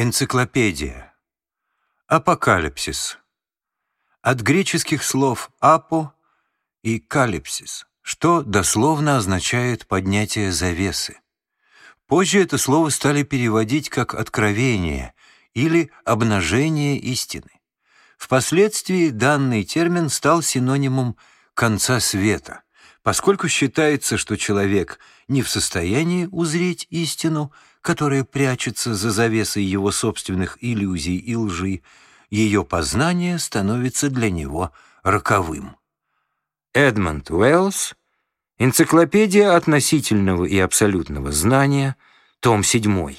Энциклопедия. Апокалипсис. От греческих слов «апо» и «калипсис», что дословно означает «поднятие завесы». Позже это слово стали переводить как «откровение» или «обнажение истины». Впоследствии данный термин стал синонимом «конца света», поскольку считается, что человек не в состоянии узреть истину – которая прячется за завесой его собственных иллюзий и лжи, ее познание становится для него роковым. Эдмонд Уэллс, Энциклопедия относительного и абсолютного знания, том 7.